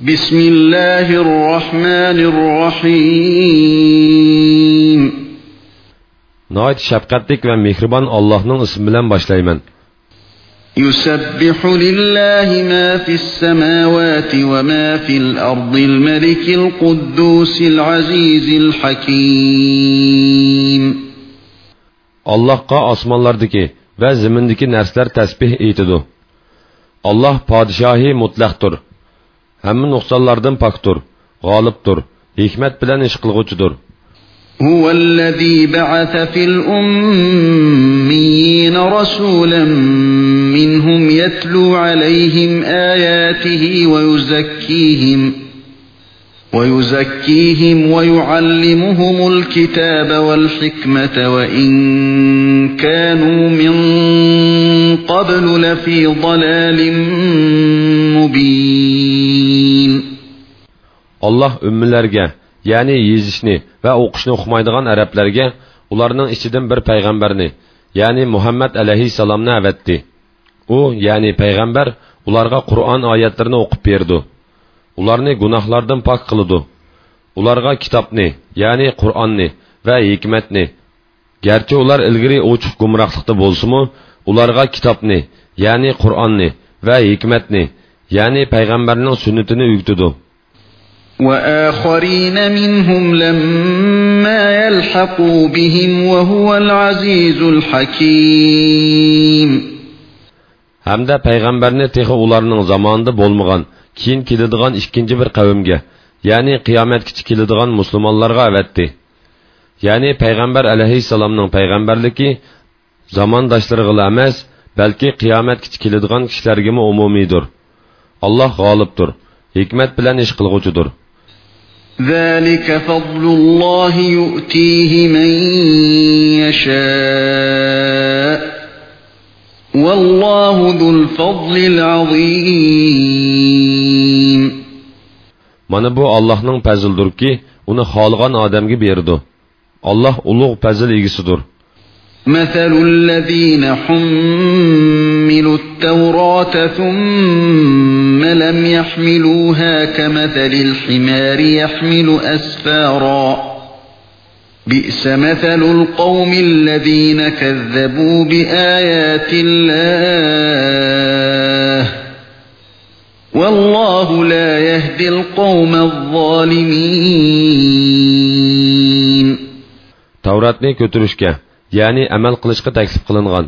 بسم الله الرحمن الرحيم Nəhayət şəfqətlik və mehriban Allah'ın ismi bilan başlayman. يسبح لله ما في السماوات وما في الأرض الملك القدوس العزيز الحكيم Allahqa osmonlardagi va zimindagi narsalar tasbih etidi. Allah podshohi mutlaqdir. هم نقصانلاردن پاکتور غالبتور حکمت بلن اشقلغوچودور هو الذي بعث في الأميين رسولا منهم يتلو عليهم آياته ويزكيهم ويزكيهم ويعلمهم الكتاب والحكمة وإن كانوا من قبل لفي ضلال مبين Allah ümmilərə, yəni yezishni və o'qishni uqmaydigan arablarga ularning ichidan bir payg'ambarni, ya'ni Muhammad alayhissalomni avatdi. U, ya'ni payg'ambar ularga Qur'on oyatlarini o'qib berdi. Ularni gunohlardan pok qildi. Ularga kitobni, ya'ni Qur'onni va hikmatni, garchi ular ilgari ochiq gumrohlikda bo'lsa-mu, ularga kitobni, ya'ni Qur'onni va hikmatni, ya'ni payg'ambarning sunnatini o'rgatdi. وآخرين منهم لما يلحقوا بهم وهو العزيز الحكيم hamda payg'ambarni texi ularning zamonida bo'lmagan keyin keladigan ikkinchi bir qavmga ya'ni qiyomatgacha keladigan musulmonlarga avatdi ya'ni payg'ambar alayhissalomning payg'ambarligi zamondoshlariga emas balki qiyomatgacha keladigan kishilargami umumiydir alloh g'olibdir hikmat bilan ish qilg'uchidir ذلك فضل الله يؤتيه من يشاء والله ذو الفضل العظيم. mana bu allohning fazldirki uni xohlagan odamga berdi alloh ulug' fazl egisidir مثل الذين حملوا التوراة ثم لم يحملوها كمثل الحمار يحمل أسفارا. بئس مثل القوم الذين كذبوا بآيات الله والله لا يهدي القوم الظالمين tavratni ko'tarishga ya'ni amal qilishga taklif qilingan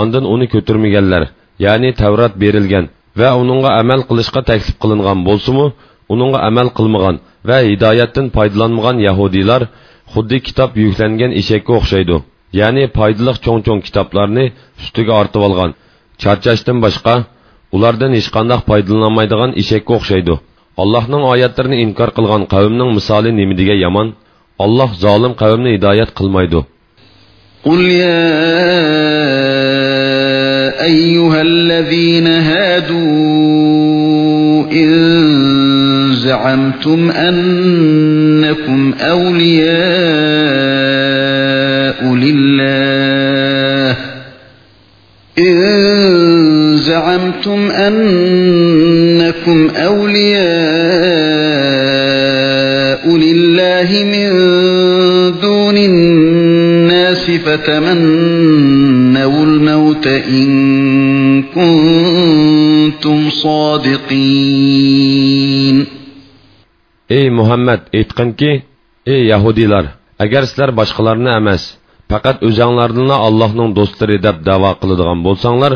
ondan uni ko'tarmaganlar ya'ni tavrat berilgan va uningga amal qilishga taklif qilingan bo'lsa-mu uningga amal qilmagan va hidoyatdan foydalanmagan yahudiylar xuddi kitob yuklangan eshakka o'xshaydi ya'ni foydali cho'ng cho'ng kitoblarni ustiga ortib olgan charchashdan boshqa ulardan hech qanday foydalanolmaydigan eshakka o'xshaydi allohning oyatlarini inkor qilgan qavmning misoli nima degan yomon alloh zolim qavmni hidoyat qilmaydi قل يا أيها الذين هادوا إن زعمتم أنكم أولياء لله. إن زعمتم أنكم أولياء لله من دون الناس فتمنوا الموت إن كنتم صادقين. Ey muhammad aytqinki ey yahudiylar agar sizlar boshqalarni emas faqat o'zinglarni allohning do'stlari deb davo qiladigan bo'lsanglar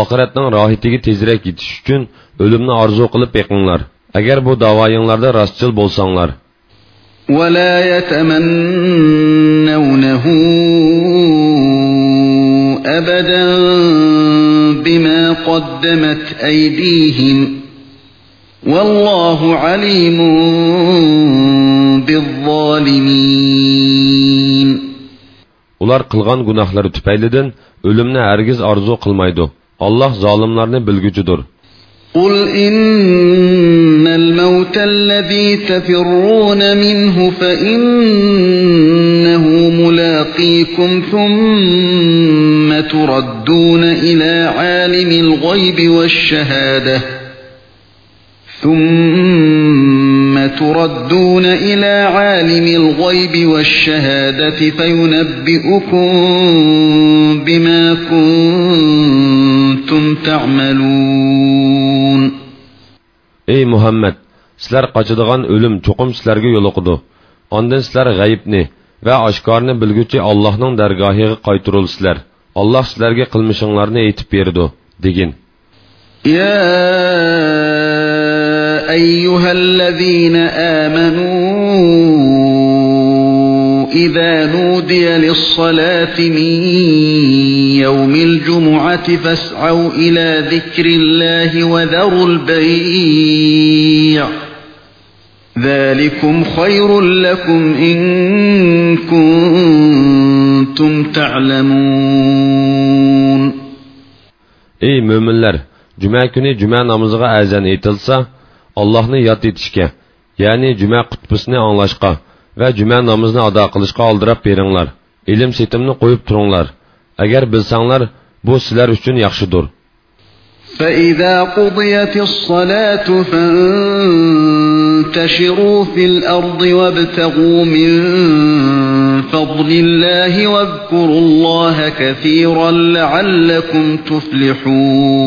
oxiratning rohitiga tezroq yetish uchun o'limni orzu qilib beqinglar agar bu davoyinglarda rostchil bo'lsanglar ولا يتمنونه أبدا بما قدمت أيديهم والله عليم بالظالمين ular qilgan gunohlari tufaylidan o'limni hargiz orzu qilmaydi alloh zolimlarni bilguchidir قل إن الموت الذي تفرون منه فإنه ملاقيكم ثم تردون إلى عالم الغيب والشهادة ثم تردون إلى عالم الغيب والشهادة فينبئكم بما كنتم تعملون Ey Muhammed, sizlar qochadigan o'lim cho'qim sizlarga yo'liqidi. Ondan sizlar g'ayibni va oshkorni bilguchi Allohning dargohiga qaytirilsizlar. Alloh sizlarga qilmishinglarni aytib berdi, degin. Ya أيها الذين آمنوا إذا نودي للصلاة من يوم الجمعة فاسعوا إلى ذكر الله وذروا البيع ذلكم خير لكم إن كنتم تعلمون Ey müminler! Cuma günü cuma namazıga azan etilsa, Allohni yod etishga ya'ni juma qutbisini anglashga va juma namozni ado qilishga oldirab beringlar ilm setimni qo'yib turinglar agar bilsanglar bu sizlar uchun yaxshidir فإذا قضيت الصلاة فانتشروا في الأرض وابتغوا من فضل الله واذكروا الله كثيرا لعلكم تفلحون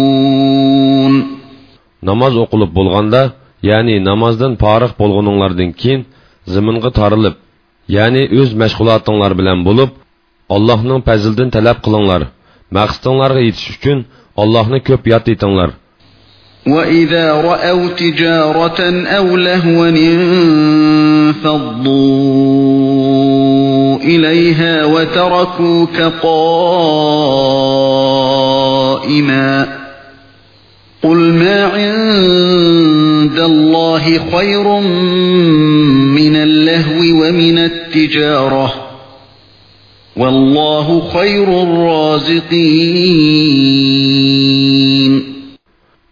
namoz o'qilib bo'lganda ya'ni namozdan forig' bo'lguninglardan keyin ziminga torilib ya'ni o'z mashg'ulotinglar bilan bo'lib allohning fazlidan talab qilinglar maqsadinglarga yetish uchun allohni ko'p yod etinglar وَإِذَا رَأَوْا تِجَارَةً أَوْ لَهْوًا انفَضُّوا إِلَيْهَا وَتَرَكُوكَ قَائِمًا قل ما عند عِندَ اللَّهِ خَيْرٌ مِنَ اللَّهْوِ وَمِنَ التِّجَارَةِ وَاللَّهُ خَيْرُ الرَّازِقِينَ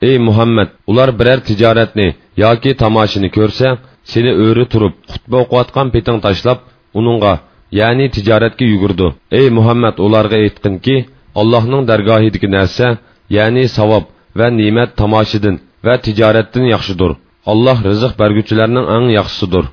Ey Muhammed! Ular birer ticaretini, ya ki tamaşını görse, seni öğrü turup, hutbe okuatkan petin taşlap, onunla, yani ticaretki yugurdu. Ey Muhammed! Ularga eğitkin ki, Allah'ın dergahidiki nerse, yani savap ve nimet tamaşidin, və ticarətdən yaxşıdır. Allah rızıq bərgüçülərinin ən yaxşısıdır.